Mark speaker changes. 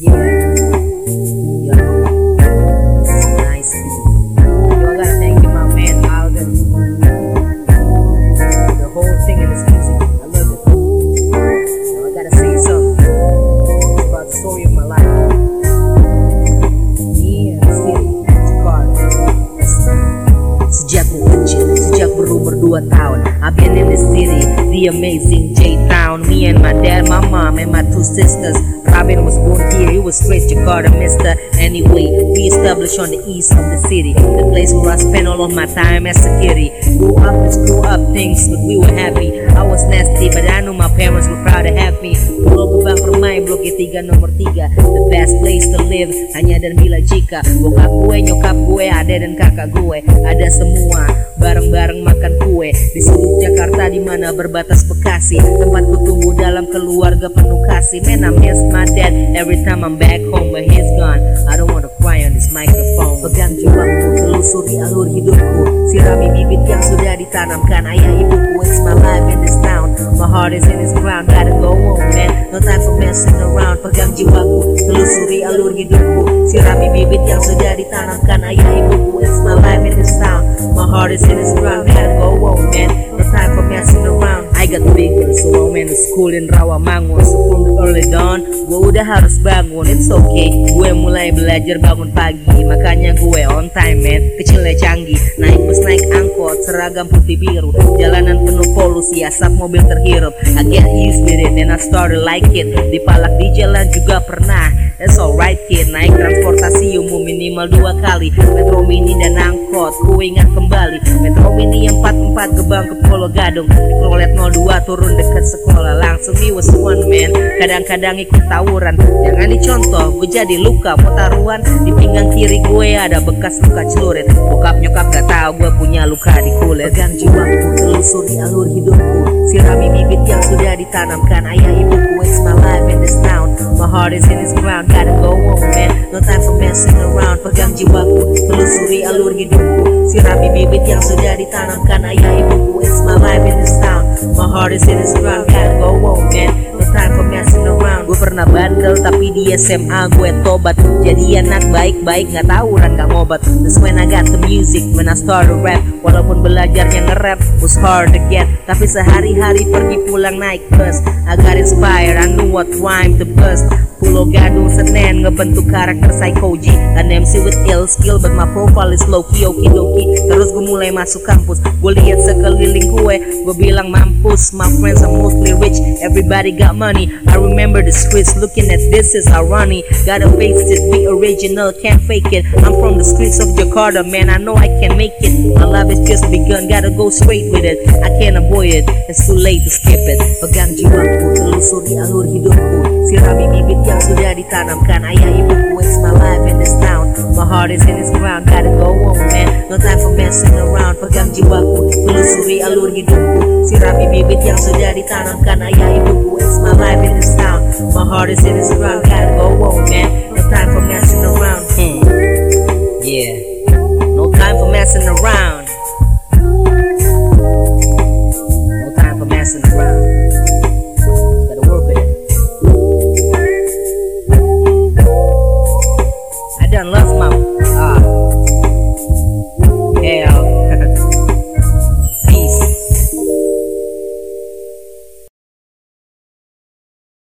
Speaker 1: Yeah. Nice. Yo, I gotta thank you, my man, Alden. The whole thing in this music. I love it. Yo, I gotta say something. About the story of my life. City, Jakarta. Sejak ku kecil, sejak berumur 2 tahun I've been in the city, the amazing J-Town Me and my dad, my mom, and my two sisters. Robin was born here, he was straight Jakarta, mister. Anyway, we established on the east of the city. The place where I spent all of my time as a kitty Grew up and screw up things, but we were happy I was nasty, but I knew my parents were proud to have me. Pulau Gebang Permai, Blok E3 nomor 3 The best place to live, hanya dan bila jika Bokap gue, nyokap gue, ada dan kakak gue Ada semua, bareng-bareng makan kue. Di sudut Jakarta di mana berbatas Bekasi. Tempat ku dalam keluarga penuh kasih. Man, I miss my dad. Every time I'm back home But he's gone, I don't wanna cry on this microphone. Pegang jiwaku, telusuri alur hidupku. Sirami bibit yang sudah ditanamkan. Ayah ibuku It's my life in this town My heart is in this ground, gotta go home man No time for messing around. Pegang jiwaku, telusuri alur hidupku. Sirami bibit yang sudah ditanamkan ayah ibuku. It's my life in this town. My heart is in this ground, gotta go home man No time for messing around. I got bigger, so I went to school in Rawamangun So from the early dawn, gue udah harus bangun. It's okay, gue mulai belajar bangun pagi. Makanya on man, kecilnya canggih Naik bus, naik angkot, seragam putih biru Jalanan penuh polusi, asap mobil terhirup. I get used to it and I started like it. Dipalak di jalan juga pernah. That's alright kid, naik transportasi umum minimal dua kali. Metro mini dan angkot, ku ingat kembali. Metro mini yang 44 gebang ke Pulau Gadung. Mikrolet 02 turun dekat sekolah He was one man, kadang-kadang ikut tawuran. Jangan dicontoh, gue jadi luka. Mau taruhan Di pinggang kiri gue ada bekas luka celurit. Bokap nyokap gak tahu gue punya luka di kulit. Pegang jiwaku, telusuri alur hidupku. Sirami bibit yang sudah ditanamkan. Ayah It's my life in this town. My heart is in this ground, gotta go home man. No time for messing around. Pegang jiwaku, telusuri alur hidupku. Sirami bibit yang sudah ditanamkan. Ayah It's my life in this town. My heart is in this ground, gotta go home pernah bandel tapi di SMA gue tobat. Jadi anak baik-baik gak tawuran gak ngobat. That's when I got the music, when I started rap Walaupun belajarnya nge-rap was hard to get. Tapi sehari-hari pergi pulang naik bus I got inspired, I knew what rhyme to bust Pulau Gadung Senen ngebentuk karakter psychoji An MC with ill skill but my profile is low key okie dokie Terus gue mulai masuk kampus. Gue lihat sekeliling gue Gue bilang mampus My friends are mostly rich. Everybody got money. I remember the streets looking at this is irony. Gotta face it, be original, can't fake it. I'm from the streets of Jakarta man I know I can make it. My life is just begun Gotta go straight with it. I can't avoid it It's too late to skip it. Pegang jiwaku Telusuri alur hidupku. Sirami bibit yang sudah ditanamkan. Ayah ibuku It's my life in this town. My heart is in this ground. Gotta go home man. No time for messing around. Pegang jiwaku Telusuri alur hidupku. Sirami bibit yang sudah ditanamkan. Ayah ibuku It's my life in this town. My heart is in this ground. Gotta go home man. No time for messing around. Hmm. Yeah. No time for messing around